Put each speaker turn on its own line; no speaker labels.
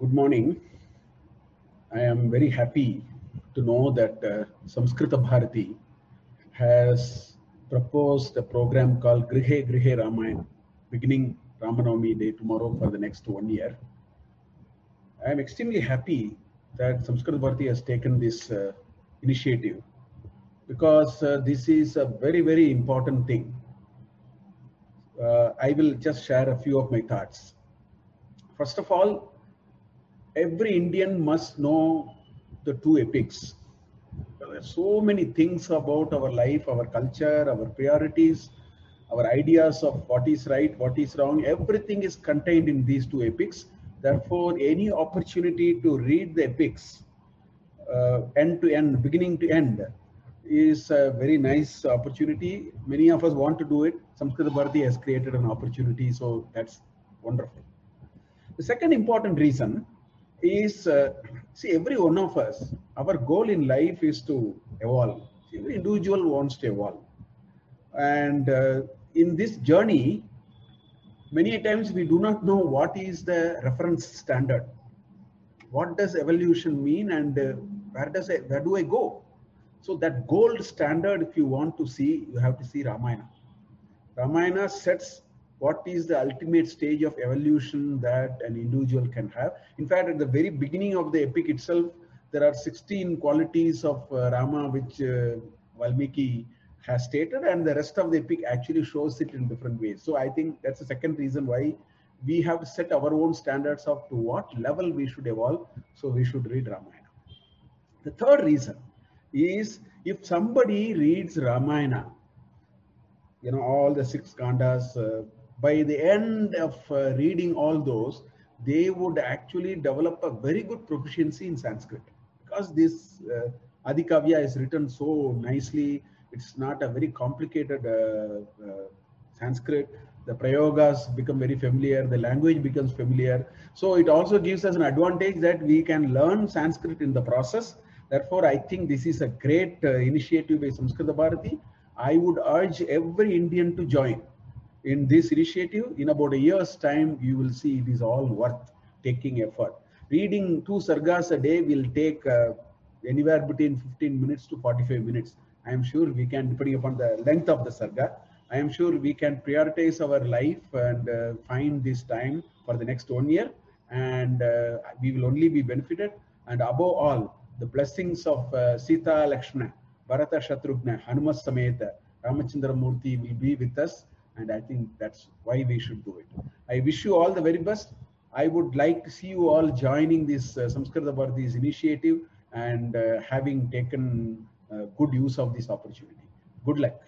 Good morning. I am very happy to know that uh, Samskrita Bharati has proposed a program called Grihe Grihe Ramayana, beginning Ramanavami Day tomorrow for the next one year. I am extremely happy that Samskrita Bharati has taken this uh, initiative because uh, this is a very, very important thing. Uh, I will just share a few of my thoughts. First of all, every Indian must know the two epics. There are so many things about our life, our culture, our priorities, our ideas of what is right, what is wrong. Everything is contained in these two epics. Therefore, any opportunity to read the epics uh, end to end, beginning to end, is a very nice opportunity. Many of us want to do it. Samskrita Bharati has created an opportunity, so that's wonderful. The second important reason is uh, see, every one of us, our goal in life is to evolve. Every individual wants to evolve. And uh, in this journey, many times we do not know what is the reference standard. What does evolution mean and uh, where does I, where do I go? So that gold standard, if you want to see, you have to see Ramayana. Ramayana sets what is the ultimate stage of evolution that an individual can have. In fact, at the very beginning of the epic itself, there are 16 qualities of uh, Rama which uh, Valmiki has stated, and the rest of the epic actually shows it in different ways. So I think that's the second reason why we have set our own standards of to what level we should evolve. So we should read Ramayana. The third reason is if somebody reads Ramayana, you know, all the six khandas, uh, by the end of uh, reading all those, they would actually develop a very good proficiency in Sanskrit because this uh, Adikavya is written so nicely. It's not a very complicated uh, uh, Sanskrit. The prayogas become very familiar. The language becomes familiar. So it also gives us an advantage that we can learn Sanskrit in the process. Therefore, I think this is a great uh, initiative by Samskrita Bharati. I would urge every Indian to join in this initiative. In about a year's time, you will see it is all worth taking effort. Reading two sargas a day will take uh, anywhere between 15 minutes to 45 minutes. I am sure we can, depending upon the length of the sarga, I am sure we can prioritize our life and uh, find this time for the next one year, and uh, we will only be benefited. And above all, the blessings of uh, Sita Lakshmana, Bharata Shatrughna, Hanuman Sameta, Ramachandra Murthy will be with us and I think that's why we should do it. I wish you all the very best. I would like to see you all joining this uh, Samskrita Bharati's initiative and uh, having taken uh, good use of this opportunity. Good luck.